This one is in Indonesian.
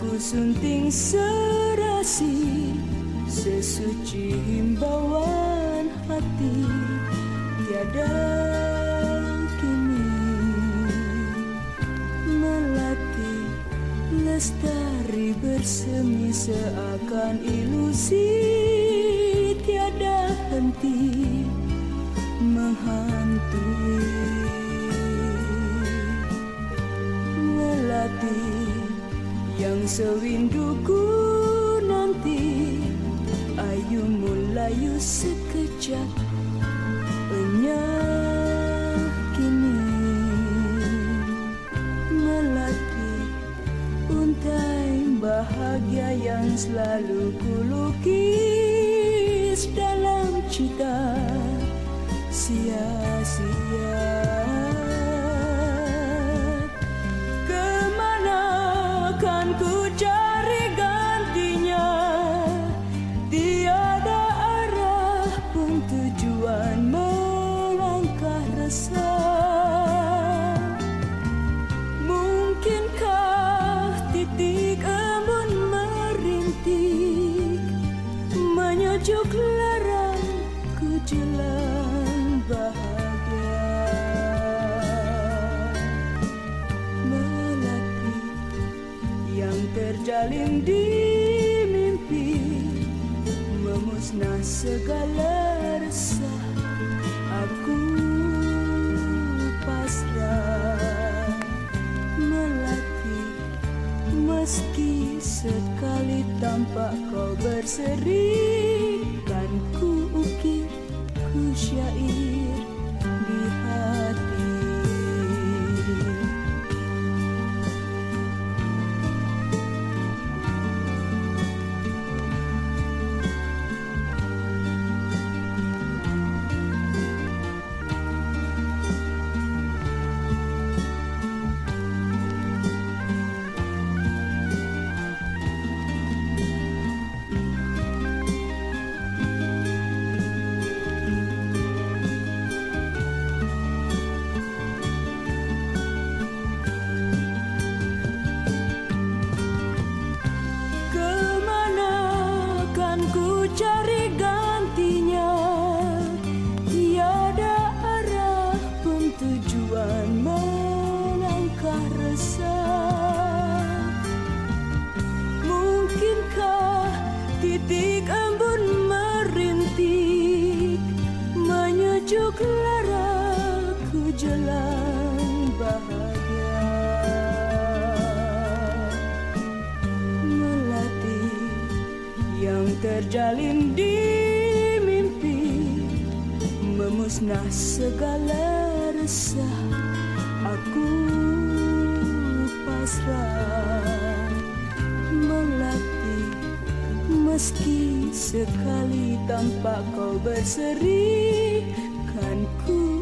Ku sunting serasi Sesuci himbauan hati Tiada kini Melatih lestari bersemi Seakan ilusi sewinduku nanti Ayu mulayu sekejap Enyah kini Melatih untai bahagia yang selalu kulukis dalam cita Sia-sia terjalin di mimpi Memusnah segala resah Aku pasrah Melatih meski sekali tampak kau berseri Kan ku ukir, ku syair Menyujuk laraku jelang bahagia. Melatih yang terjalin di mimpi Memusnah segala resah. Aku pasrah Melatih meski sekali tampak kau berseri Kan ku